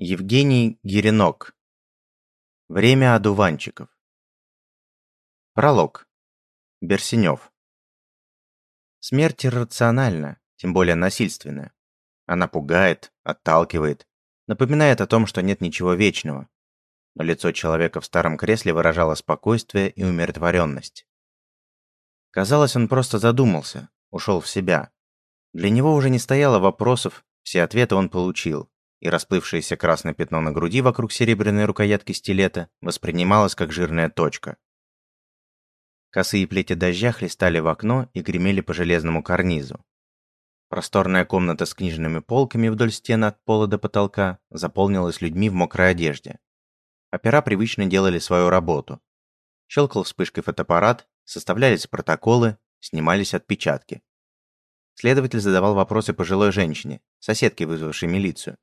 Евгений Геренок. Время одуванчиков. Пролог. Берсенев. Смерть иррациональна, тем более насильственная. Она пугает, отталкивает, напоминает о том, что нет ничего вечного. Но лицо человека в старом кресле выражало спокойствие и умиротворенность. Казалось, он просто задумался, ушел в себя. Для него уже не стояло вопросов, все ответы он получил и расплывшееся красное пятно на груди вокруг серебряной рукоятки стилета воспринималось как жирная точка. Косые плети дождя хлестали в окно и гремели по железному карнизу. Просторная комната с книжными полками вдоль стен от пола до потолка заполнилась людьми в мокрой одежде. Опера привычно делали свою работу. Щелкал вспышкой фотоаппарат, составлялись протоколы, снимались отпечатки. Следователь задавал вопросы пожилой женщине, соседке, вызвавшей милицию.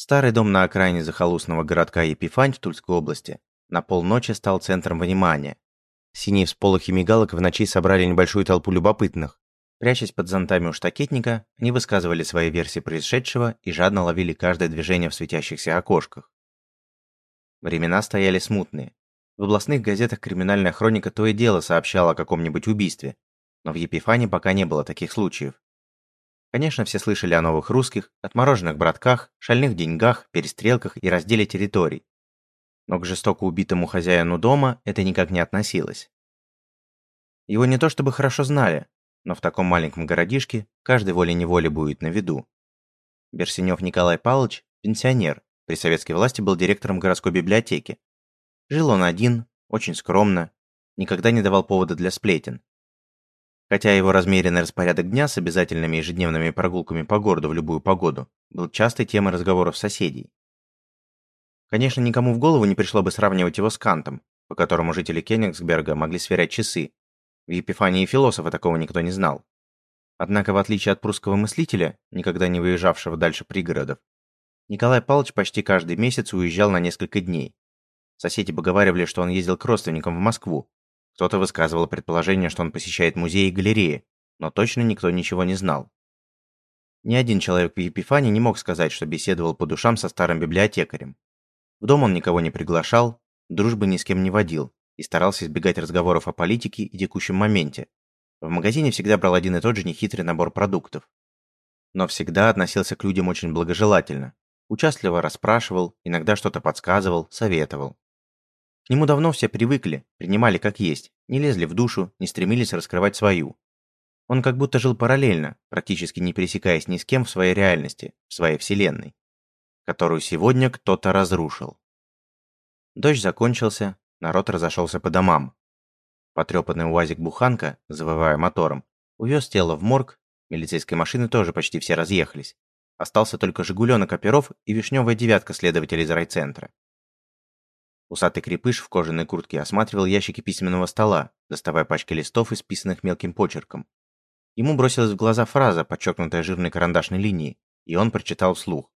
Старый дом на окраине захолустного городка Епифань в Тульской области на полночи стал центром внимания. Синие всполохи мигалок в ночи собрали небольшую толпу любопытных. Прячась под зонтами у штакетника, они высказывали свои версии происшедшего и жадно ловили каждое движение в светящихся окошках. Времена стояли смутные. В областных газетах криминальная хроника то и дело сообщала о каком-нибудь убийстве, но в Епифане пока не было таких случаев. Конечно, все слышали о новых русских, отмороженных братках, шальных деньгах, перестрелках и разделе территорий. Но к жестоко убитому хозяину дома это никак не относилось. Его не то чтобы хорошо знали, но в таком маленьком городишке каждый волей-неволей будет на виду. Берсенев Николай Павлович – пенсионер, при советской власти был директором городской библиотеки. Жил он один, очень скромно, никогда не давал повода для сплетен. Хотя его размеренный распорядок дня с обязательными ежедневными прогулками по городу в любую погоду был частой темой разговоров соседей. Конечно, никому в голову не пришло бы сравнивать его с Кантом, по которому жители Кенигсберга могли сверять часы. В Епифании философа такого никто не знал. Однако, в отличие от прусского мыслителя, никогда не выезжавшего дальше пригородов, Николай Павлович почти каждый месяц уезжал на несколько дней. Соседи поговаривали, что он ездил к родственникам в Москву, кто-то высказывал предположение, что он посещает музеи и галереи, но точно никто ничего не знал. Ни один человек в Епифане не мог сказать, что беседовал по душам со старым библиотекарем. В дом он никого не приглашал, дружбы ни с кем не водил и старался избегать разговоров о политике и текущем моменте. В магазине всегда брал один и тот же нехитрый набор продуктов. Но всегда относился к людям очень благожелательно. Участливо расспрашивал, иногда что-то подсказывал, советовал. К нему давно все привыкли, принимали как есть, не лезли в душу, не стремились раскрывать свою. Он как будто жил параллельно, практически не пересекаясь ни с кем в своей реальности, в своей вселенной, которую сегодня кто-то разрушил. Дождь закончился, народ разошелся по домам. Потрепанный УАЗик-буханка, завывая мотором, увез тело в морг, милицейские машины тоже почти все разъехались. Остался только «Жигуленок» оперов и вишневая девятка следователей из райцентра. Усатый крепыш в кожаной куртке осматривал ящики письменного стола, доставая пачки листов, исписанных мелким почерком. Ему бросилась в глаза фраза, подчеркнутая жирной карандашной линией, и он прочитал вслух.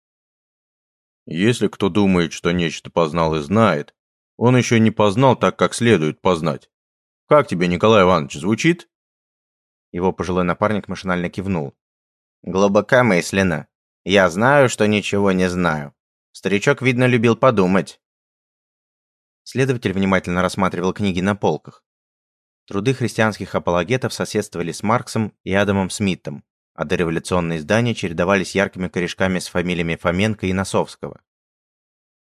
«Если кто думает, что нечто познал и знает, он еще не познал так, как следует познать. Как тебе, Николай Иванович, звучит?» Его пожилой напарник машинально кивнул. «Глубокомысленно. Я знаю, что ничего не знаю. Старичок, видно, любил подумать. Следователь внимательно рассматривал книги на полках. Труды христианских апологетов соседствовали с Марксом и Адамом Смитом, а дореволюционные издания чередовались яркими корешками с фамилиями Фоменко и Носовского.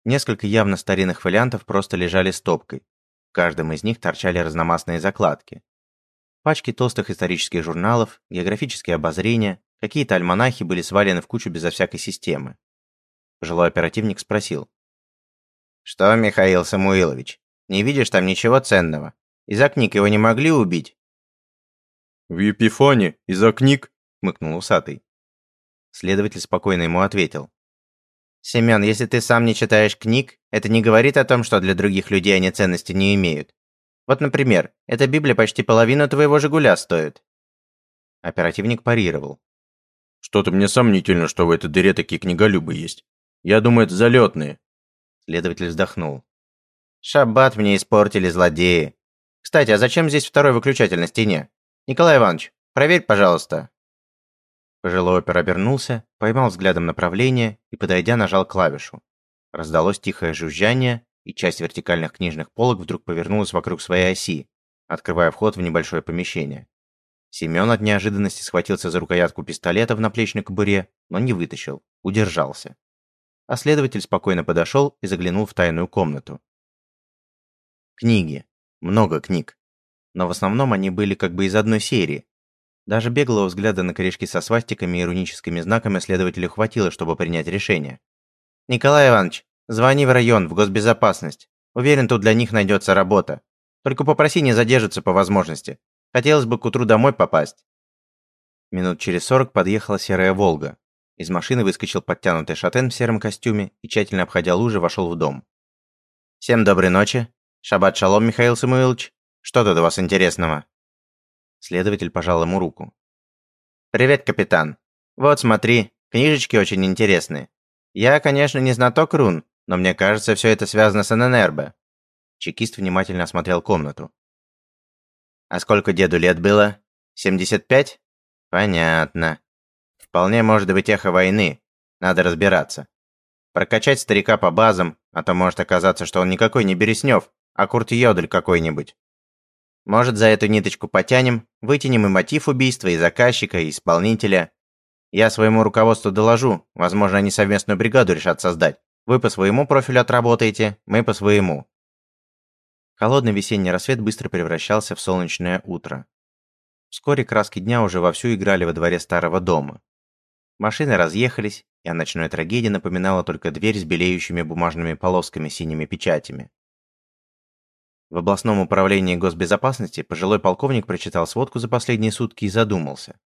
Несколько явно старинных фолиантов просто лежали стопкой. В каждом из них торчали разномастные закладки. Пачки толстых исторических журналов, географические обозрения, какие-то альманахи были свалены в кучу безо всякой системы. Пожилой оперативник спросил. «Что, Михаил Самуилович, не видишь там ничего ценного? Из-за книг его не могли убить?» «В Епифане? Из-за книг?» — мыкнул усатый. Следователь спокойно ему ответил. «Семен, если ты сам не читаешь книг, это не говорит о том, что для других людей они ценности не имеют. Вот, например, эта Библия почти половину твоего «Жигуля» стоит». Оперативник парировал. «Что-то мне сомнительно, что в этой дыре такие книголюбы есть. Я думаю, это залетные. Следователь вздохнул. «Шаббат мне испортили злодеи. Кстати, а зачем здесь второй выключатель на стене? Николай Иванович, проверь, пожалуйста». Пожилой опер обернулся, поймал взглядом направление и, подойдя, нажал клавишу. Раздалось тихое жужжание, и часть вертикальных книжных полок вдруг повернулась вокруг своей оси, открывая вход в небольшое помещение. Семен от неожиданности схватился за рукоятку пистолета в наплечной кобуре, но не вытащил, удержался. А следователь спокойно подошел и заглянул в тайную комнату. Книги. Много книг. Но в основном они были как бы из одной серии, даже беглого взгляда на корешки со свастиками и руническими знаками следователю хватило, чтобы принять решение. «Николай Иванович, звони в район, в госбезопасность. Уверен, тут для них найдется работа. Только попроси не задержаться по возможности. Хотелось бы к утру домой попасть». Минут через сорок подъехала серая «Волга». Из машины выскочил подтянутый шатен в сером костюме и, тщательно обходя лужи, вошел в дом. «Всем доброй ночи. Шаббат шалом, Михаил Самуилович. Что тут у вас интересного?» Следователь пожал ему руку. «Привет, капитан. Вот, смотри, книжечки очень интересные. Я, конечно, не знаток рун, но мне кажется, все это связано с ННРБ». Чекист внимательно осмотрел комнату. «А сколько деду лет было? 75? Понятно. Вполне может быть эхо войны. Надо разбираться. Прокачать старика по базам, а то может оказаться, что он никакой не Береснев, а Курт Йодль какой-нибудь. Может, за эту ниточку потянем, вытянем и мотив убийства, и заказчика, и исполнителя. Я своему руководству доложу, возможно, они совместную бригаду решат создать. Вы по своему профилю отработаете, мы по своему. Холодный весенний рассвет быстро превращался в солнечное утро. Вскоре краски дня уже вовсю играли во дворе старого дома. Машины разъехались, и о ночной трагедии напоминала только дверь с белеющими бумажными полосками синими печатями. В областном управлении госбезопасности пожилой полковник прочитал сводку за последние сутки и задумался.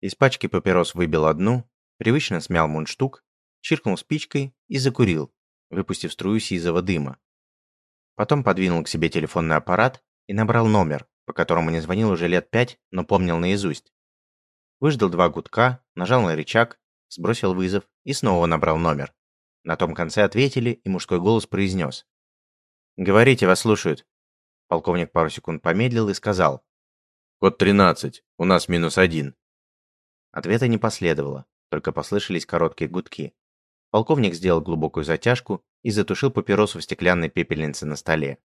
Из пачки папирос выбил одну, привычно смял мундштук, чиркнул спичкой и закурил, выпустив струю сизого дыма. Потом подвинул к себе телефонный аппарат и набрал номер, по которому не звонил уже лет пять, но помнил наизусть. Выждал два гудка, нажал на рычаг, сбросил вызов и снова набрал номер. На том конце ответили, и мужской голос произнес. «Говорите, вас слушают». Полковник пару секунд помедлил и сказал. «Код 13. У нас минус один». Ответа не последовало, только послышались короткие гудки. Полковник сделал глубокую затяжку и затушил папиросу в стеклянной пепельнице на столе.